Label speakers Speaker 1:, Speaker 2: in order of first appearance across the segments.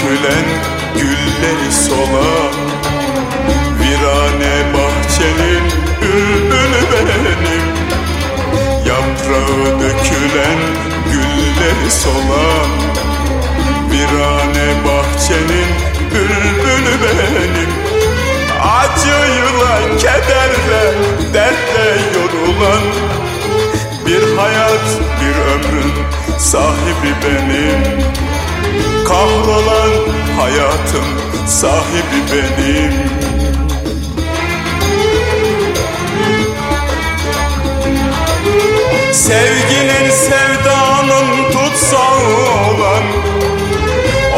Speaker 1: dökülen gülleri sola Virane bahçenin bülbülü benim. Yaprağı dökülen gülleri sola Virane bahçenin bülbülü benim. Acıyla, kederle, dertle yorulan Bir hayat, bir ömrün sahibi benim. Sahibi benim. Sevginin sevdanın tutsağı olan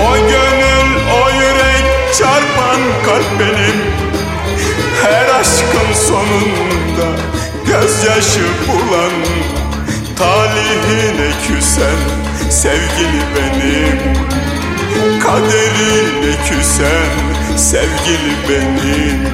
Speaker 1: O gönül o yürek çarpan kalp benim. Her aşkın sonunda gözyaşı bulan Talihine küsen sevgili benim Kaderine küsen sevgili benim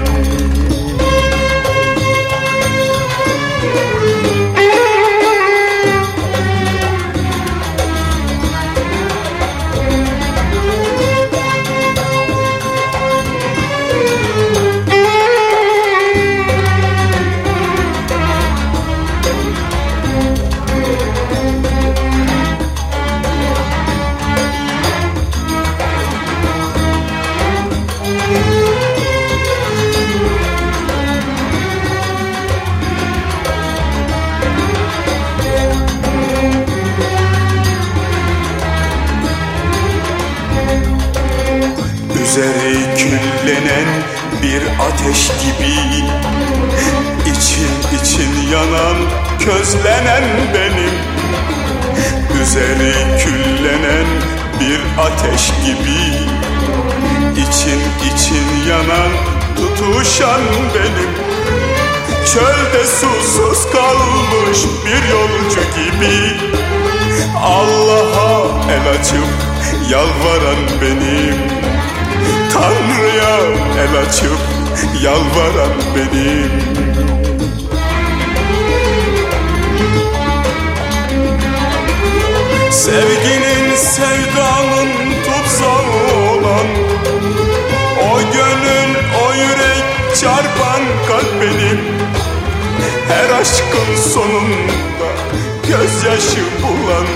Speaker 1: Üzeri küllenen bir ateş gibi için için yanan közlenen benim. Üzeri küllenen bir ateş gibi için için yanan tutuşan benim. Çölde susuz kalmış bir yolcu gibi Allah'a el açıp yalvaran benim Tanrı'ya el açıp yalvaran benim. Sevginin sevdanın tutsağı olan O gönül o yürek çarpan kalp benim. Her aşkın sonunda gözyaşı bulan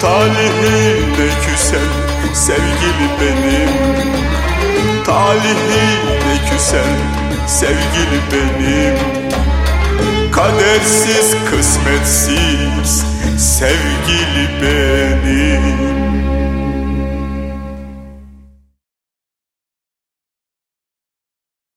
Speaker 1: Talihine küsen sevgili benim Talihine küsen sevgili benim. Kadersiz kısmetsiz sevgili benim